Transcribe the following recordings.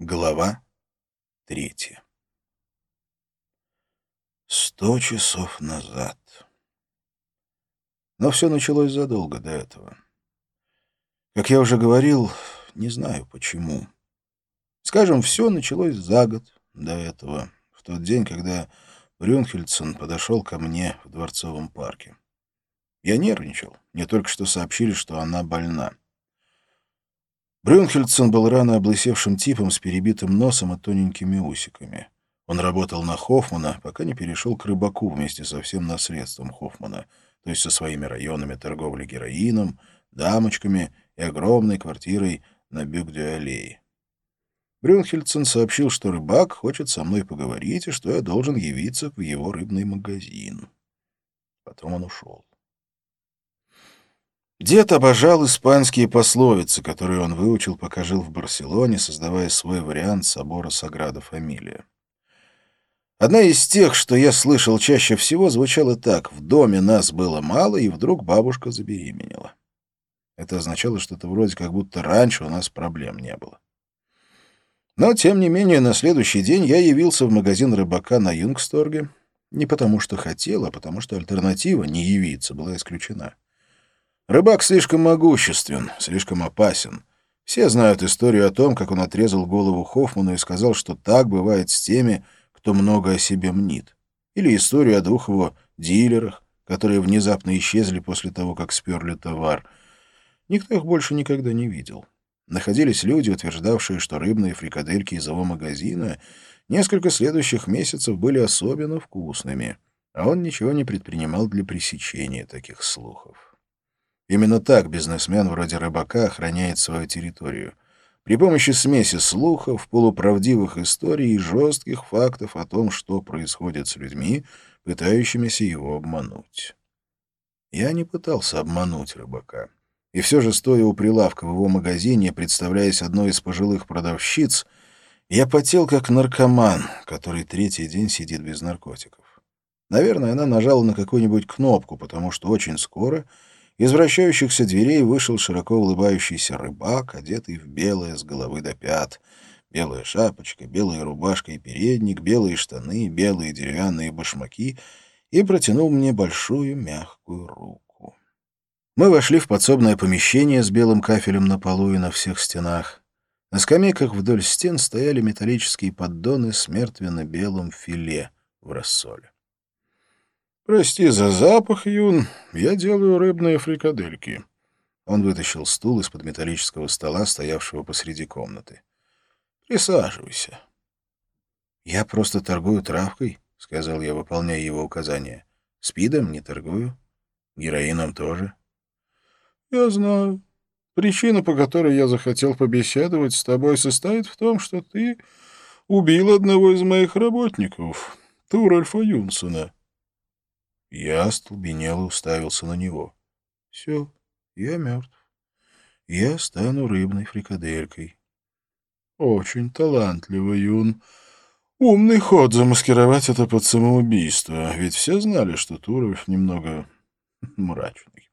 Глава третья Сто часов назад. Но все началось задолго до этого. Как я уже говорил, не знаю почему. Скажем, все началось за год до этого, в тот день, когда Брюнхельдсон подошел ко мне в Дворцовом парке. Я нервничал. Мне только что сообщили, что она больна. Брюнхельдсон был рано облысевшим типом с перебитым носом и тоненькими усиками. Он работал на Хоффмана, пока не перешел к рыбаку вместе со всем наследством Хоффмана, то есть со своими районами торговли героином, дамочками и огромной квартирой на Бюк-дю-аллее. Брюнхельдсон сообщил, что рыбак хочет со мной поговорить и что я должен явиться в его рыбный магазин. Потом он ушел. Дед обожал испанские пословицы, которые он выучил, пока жил в Барселоне, создавая свой вариант собора Саграда Фамилия. Одна из тех, что я слышал чаще всего, звучала так. «В доме нас было мало, и вдруг бабушка забеременела». Это означало что-то вроде как будто раньше у нас проблем не было. Но, тем не менее, на следующий день я явился в магазин рыбака на Юнгсторге не потому, что хотел, а потому, что альтернатива не явиться была исключена. Рыбак слишком могуществен, слишком опасен. Все знают историю о том, как он отрезал голову Хоффману и сказал, что так бывает с теми, кто много о себе мнит. Или историю о двух его дилерах, которые внезапно исчезли после того, как сперли товар. Никто их больше никогда не видел. Находились люди, утверждавшие, что рыбные фрикадельки из его магазина несколько следующих месяцев были особенно вкусными, а он ничего не предпринимал для пресечения таких слухов. Именно так бизнесмен вроде рыбака охраняет свою территорию. При помощи смеси слухов, полуправдивых историй и жестких фактов о том, что происходит с людьми, пытающимися его обмануть. Я не пытался обмануть рыбака. И все же, стоя у прилавка в его магазине, представляясь одной из пожилых продавщиц, я потел как наркоман, который третий день сидит без наркотиков. Наверное, она нажала на какую-нибудь кнопку, потому что очень скоро из вращающихся дверей вышел широко улыбающийся рыбак, одетый в белое с головы до пят. Белая шапочка, белая рубашка и передник, белые штаны, белые деревянные башмаки и протянул мне большую мягкую руку. Мы вошли в подсобное помещение с белым кафелем на полу и на всех стенах. На скамейках вдоль стен стояли металлические поддоны с мертвенно-белым филе в рассоле. «Прости за запах, Юн. Я делаю рыбные фрикадельки». Он вытащил стул из-под металлического стола, стоявшего посреди комнаты. «Присаживайся». «Я просто торгую травкой», — сказал я, выполняя его указания. «Спидом не торгую. Героином тоже». «Я знаю. Причина, по которой я захотел побеседовать с тобой, состоит в том, что ты убил одного из моих работников, Туральфа Юнсона». Я остолбенел и уставился на него. Все, я мертв. Я стану рыбной фрикаделькой. Очень талантливый Юн. Умный ход замаскировать это под самоубийство, ведь все знали, что Туров немного мрачный.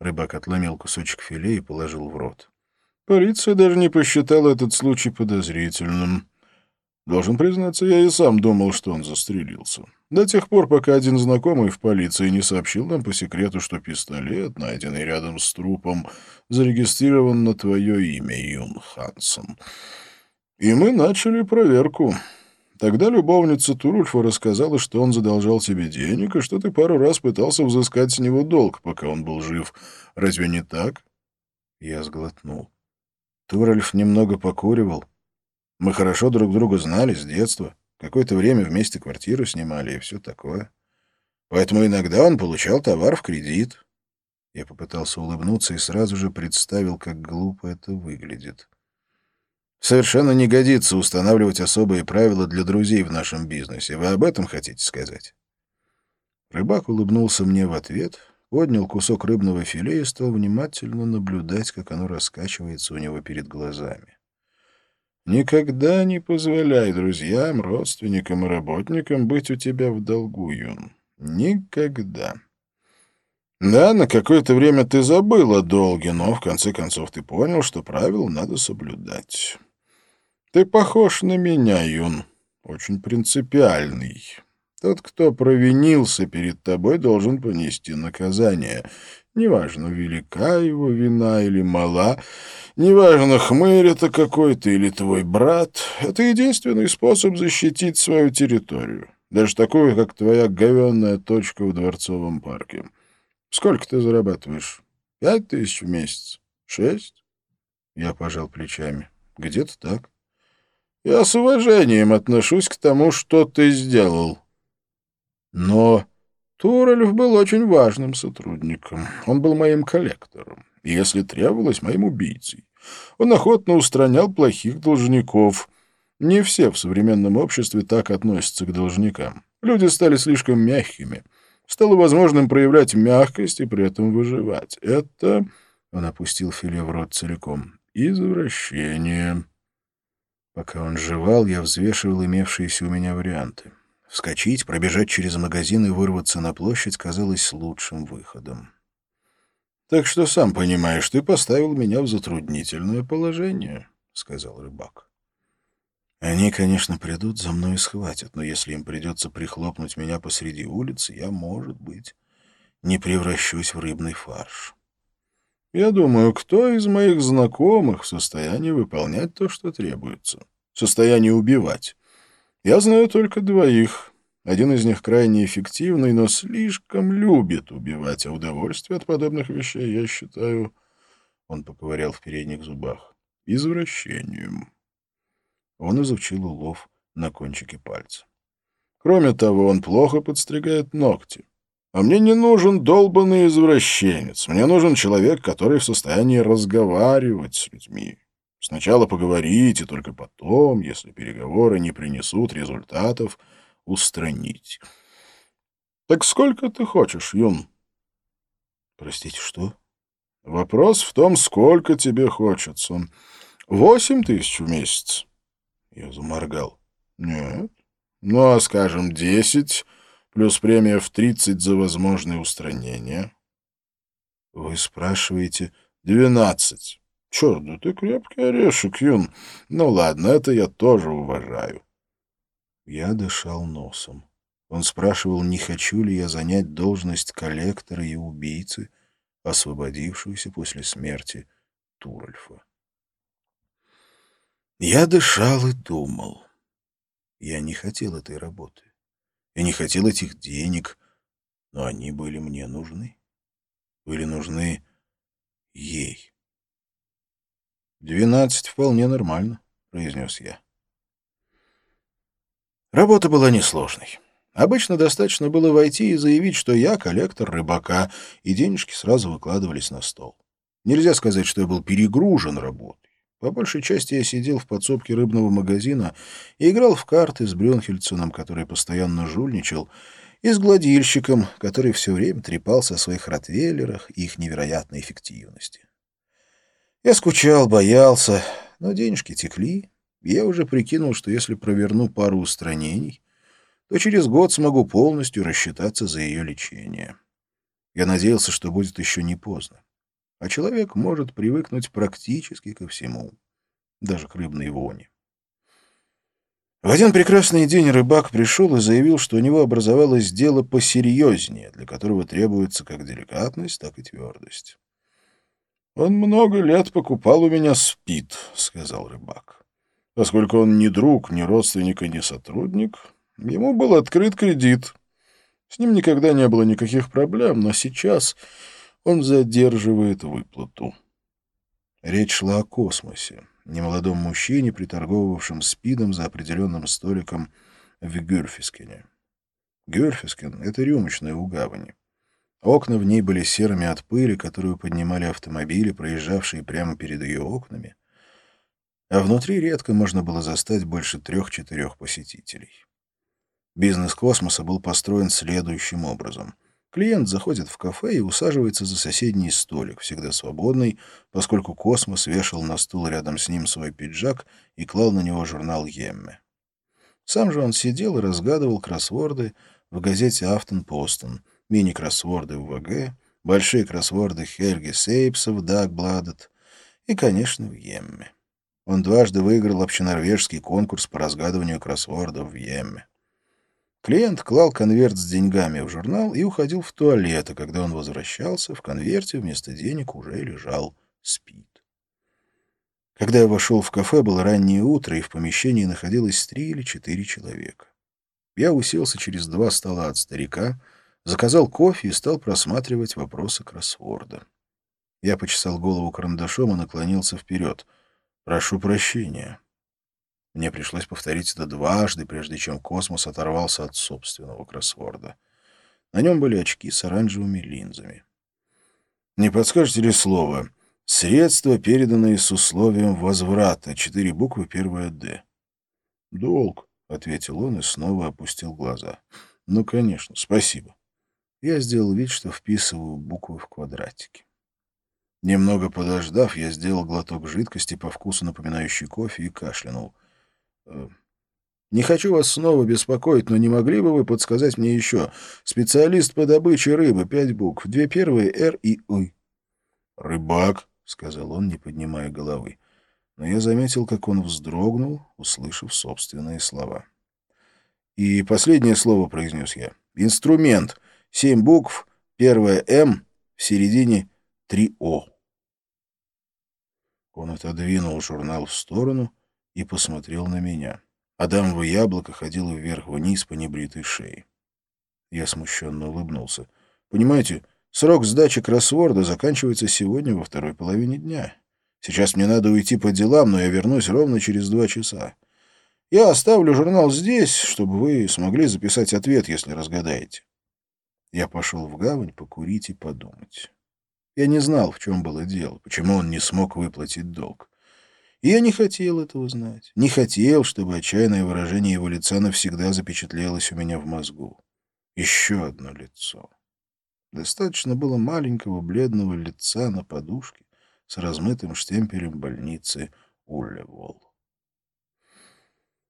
Рыбак отломил кусочек филе и положил в рот. Полиция даже не посчитала этот случай подозрительным. Должен признаться, я и сам думал, что он застрелился. До тех пор, пока один знакомый в полиции не сообщил нам по секрету, что пистолет, найденный рядом с трупом, зарегистрирован на твое имя, Юн Хансен. И мы начали проверку. Тогда любовница Турульфа рассказала, что он задолжал тебе денег, и что ты пару раз пытался взыскать с него долг, пока он был жив. Разве не так? Я сглотнул. Турульф немного покуривал, мы хорошо друг друга знали с детства. Какое-то время вместе квартиру снимали и все такое. Поэтому иногда он получал товар в кредит. Я попытался улыбнуться и сразу же представил, как глупо это выглядит. Совершенно не годится устанавливать особые правила для друзей в нашем бизнесе. Вы об этом хотите сказать? Рыбак улыбнулся мне в ответ, поднял кусок рыбного филе и стал внимательно наблюдать, как оно раскачивается у него перед глазами. Никогда не позволяй друзьям, родственникам и работникам быть у тебя в долгу, Юн. Никогда. Да, на какое-то время ты забыл о долге, но в конце концов ты понял, что правил надо соблюдать. Ты похож на меня, Юн, очень принципиальный. Тот, кто провинился перед тобой, должен понести наказание. Неважно, велика его вина или мала, неважно, хмырь это какой-то или твой брат, это единственный способ защитить свою территорию, даже такую, как твоя говенная точка в Дворцовом парке. Сколько ты зарабатываешь? Пять тысяч в месяц? Шесть? Я пожал плечами. Где-то так. Я с уважением отношусь к тому, что ты сделал. Но Турелев был очень важным сотрудником. Он был моим коллектором, и, если требовалось, моим убийцей. Он охотно устранял плохих должников. Не все в современном обществе так относятся к должникам. Люди стали слишком мягкими. Стало возможным проявлять мягкость и при этом выживать. Это... Он опустил филе в рот целиком. Извращение. Пока он жевал, я взвешивал имевшиеся у меня варианты. Вскочить, пробежать через магазин и вырваться на площадь казалось лучшим выходом. «Так что, сам понимаешь, ты поставил меня в затруднительное положение», — сказал рыбак. «Они, конечно, придут за мной и схватят, но если им придется прихлопнуть меня посреди улицы, я, может быть, не превращусь в рыбный фарш. Я думаю, кто из моих знакомых в состоянии выполнять то, что требуется, в состоянии убивать?» Я знаю только двоих. Один из них крайне эффективный, но слишком любит убивать, а удовольствие от подобных вещей, я считаю, он поковырял в передних зубах, извращением. Он изучил улов на кончике пальца. Кроме того, он плохо подстригает ногти. А мне не нужен долбанный извращенец. Мне нужен человек, который в состоянии разговаривать с людьми. Сначала поговорить, и только потом, если переговоры не принесут результатов, устранить. Так сколько ты хочешь, Юн? Простите, что? Вопрос в том, сколько тебе хочется. Восемь тысяч в месяц. Я заморгал. Нет. Ну, а скажем, десять, плюс премия в тридцать за возможное устранение. Вы спрашиваете двенадцать. Черт, да ты крепкий орешек, Юн. Ну ладно, это я тоже уважаю. Я дышал носом. Он спрашивал, не хочу ли я занять должность коллектора и убийцы, освободившуюся после смерти Туральфа. Я дышал и думал. Я не хотел этой работы. Я не хотел этих денег, но они были мне нужны. Были нужны ей. «Двенадцать вполне нормально», — произнес я. Работа была несложной. Обычно достаточно было войти и заявить, что я коллектор рыбака, и денежки сразу выкладывались на стол. Нельзя сказать, что я был перегружен работой. По большей части я сидел в подсобке рыбного магазина и играл в карты с Брюнхельценом, который постоянно жульничал, и с гладильщиком, который все время трепался о своих ротвейлерах и их невероятной эффективности. Я скучал, боялся, но денежки текли. Я уже прикинул, что если проверну пару устранений, то через год смогу полностью рассчитаться за ее лечение. Я надеялся, что будет еще не поздно. А человек может привыкнуть практически ко всему, даже к рыбной воне. В один прекрасный день рыбак пришел и заявил, что у него образовалось дело посерьезнее, для которого требуется как деликатность, так и твердость. «Он много лет покупал у меня спит», — сказал рыбак. «Поскольку он ни друг, ни родственник и ни сотрудник, ему был открыт кредит. С ним никогда не было никаких проблем, но сейчас он задерживает выплату». Речь шла о космосе, немолодом мужчине, приторговывавшем спидом за определенным столиком в Гюрфискене. Гюрфискен — это рюмочная у гавани. Окна в ней были серыми от пыли, которую поднимали автомобили, проезжавшие прямо перед ее окнами, а внутри редко можно было застать больше трех-четырех посетителей. Бизнес космоса был построен следующим образом. Клиент заходит в кафе и усаживается за соседний столик, всегда свободный, поскольку космос вешал на стул рядом с ним свой пиджак и клал на него журнал «Емме». Сам же он сидел и разгадывал кроссворды в газете «Афтон Постон», мини-кроссворды в ВГ, большие кроссворды Хельги Сейпса в Дагбладет и, конечно, в Йемме. Он дважды выиграл общенорвежский конкурс по разгадыванию кроссвордов в Йемме. Клиент клал конверт с деньгами в журнал и уходил в туалет, а когда он возвращался, в конверте вместо денег уже лежал спит. Когда я вошел в кафе, было раннее утро, и в помещении находилось три или четыре человека. Я уселся через два стола от старика, заказал кофе и стал просматривать вопросы кроссворда. Я почесал голову карандашом и наклонился вперед. «Прошу прощения». Мне пришлось повторить это дважды, прежде чем космос оторвался от собственного кроссворда. На нем были очки с оранжевыми линзами. «Не подскажете ли слово?» Средства, переданные с условием возврата. Четыре буквы, первая «Д». «Долг», — ответил он и снова опустил глаза. «Ну, конечно, спасибо». Я сделал вид, что вписываю буквы в квадратики. Немного подождав, я сделал глоток жидкости по вкусу напоминающей кофе и кашлянул. «Э, «Не хочу вас снова беспокоить, но не могли бы вы подсказать мне еще? Специалист по добыче рыбы, пять букв, две первые «Р» и «Ы». «Рыбак», — сказал он, не поднимая головы. Но я заметил, как он вздрогнул, услышав собственные слова. «И последнее слово», — произнес я. «Инструмент. Семь букв, первое «М», в середине три «О». Он отодвинул журнал в сторону и посмотрел на меня. Адамово яблоко ходило вверх-вниз по небритой шее. Я смущенно улыбнулся. «Понимаете, Срок сдачи кроссворда заканчивается сегодня во второй половине дня. Сейчас мне надо уйти по делам, но я вернусь ровно через два часа. Я оставлю журнал здесь, чтобы вы смогли записать ответ, если разгадаете. Я пошел в гавань покурить и подумать. Я не знал, в чем было дело, почему он не смог выплатить долг. И я не хотел этого знать. Не хотел, чтобы отчаянное выражение его лица навсегда запечатлелось у меня в мозгу. Еще одно лицо. Достаточно было маленького бледного лица на подушке с размытым штемпелем больницы Уллевол.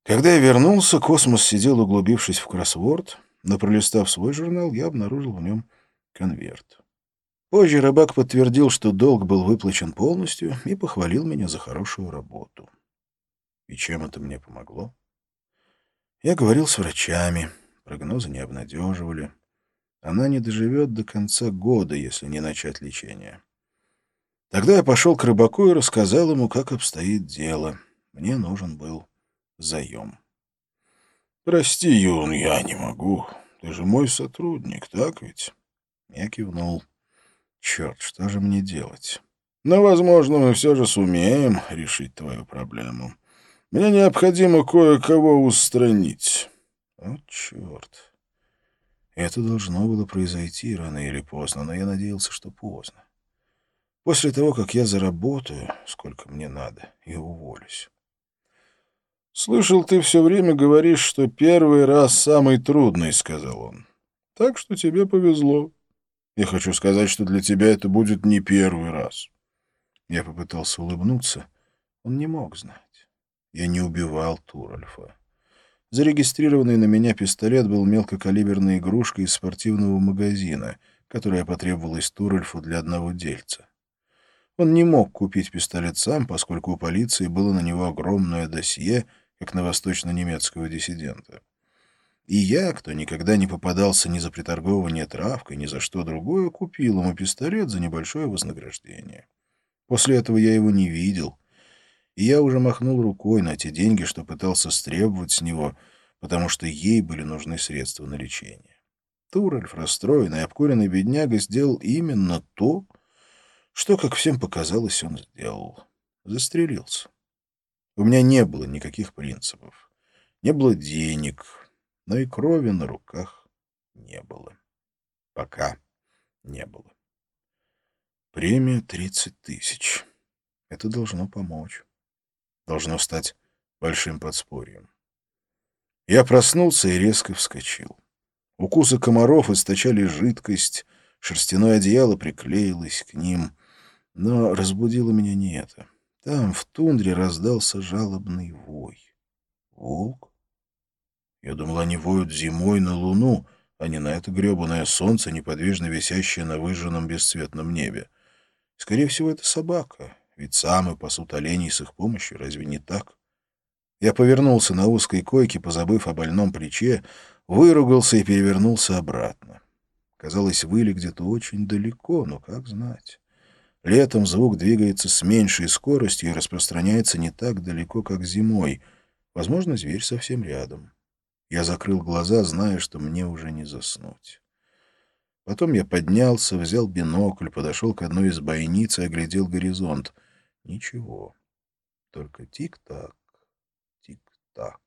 Когда я вернулся, Космос сидел, углубившись в кроссворд, но пролистав свой журнал, я обнаружил в нем конверт. Позже рыбак подтвердил, что долг был выплачен полностью, и похвалил меня за хорошую работу. И чем это мне помогло? Я говорил с врачами, прогнозы не обнадеживали. Она не доживет до конца года, если не начать лечение. Тогда я пошел к рыбаку и рассказал ему, как обстоит дело. Мне нужен был заем. «Прости, Юн, я не могу. Ты же мой сотрудник, так ведь?» Я кивнул. «Черт, что же мне делать?» «Но, возможно, мы все же сумеем решить твою проблему. Мне необходимо кое-кого устранить». «О, черт!» Это должно было произойти рано или поздно, но я надеялся, что поздно. После того, как я заработаю, сколько мне надо, и уволюсь. «Слышал, ты все время говоришь, что первый раз самый трудный», — сказал он. «Так что тебе повезло. Я хочу сказать, что для тебя это будет не первый раз». Я попытался улыбнуться. Он не мог знать. Я не убивал Туральфа. Зарегистрированный на меня пистолет был мелкокалиберной игрушкой из спортивного магазина, которая потребовалась Турельфу для одного дельца. Он не мог купить пистолет сам, поскольку у полиции было на него огромное досье, как на восточно-немецкого диссидента. И я, кто никогда не попадался ни за приторговывание травкой, ни за что другое, купил ему пистолет за небольшое вознаграждение. После этого я его не видел, и я уже махнул рукой на те деньги, что пытался стребовать с него, потому что ей были нужны средства на лечение. Туральф, расстроенный, обкуренный бедняга, сделал именно то, что, как всем показалось, он сделал. Застрелился. У меня не было никаких принципов. Не было денег, но и крови на руках не было. Пока не было. Премия 30 тысяч. Это должно помочь должно стать большим подспорьем. Я проснулся и резко вскочил. Укусы комаров источали жидкость, шерстяное одеяло приклеилось к ним. Но разбудило меня не это. Там, в тундре, раздался жалобный вой. Волк? Я думал, они воют зимой на луну, а не на это гребаное солнце, неподвижно висящее на выжженном бесцветном небе. Скорее всего, это собака, Ведь самы пасут оленей с их помощью, разве не так? Я повернулся на узкой койке, позабыв о больном плече, выругался и перевернулся обратно. Казалось, выли где-то очень далеко, но как знать. Летом звук двигается с меньшей скоростью и распространяется не так далеко, как зимой. Возможно, зверь совсем рядом. Я закрыл глаза, зная, что мне уже не заснуть. Потом я поднялся, взял бинокль, подошел к одной из бойниц и оглядел горизонт. Ничего. Только тик-так, тик-так.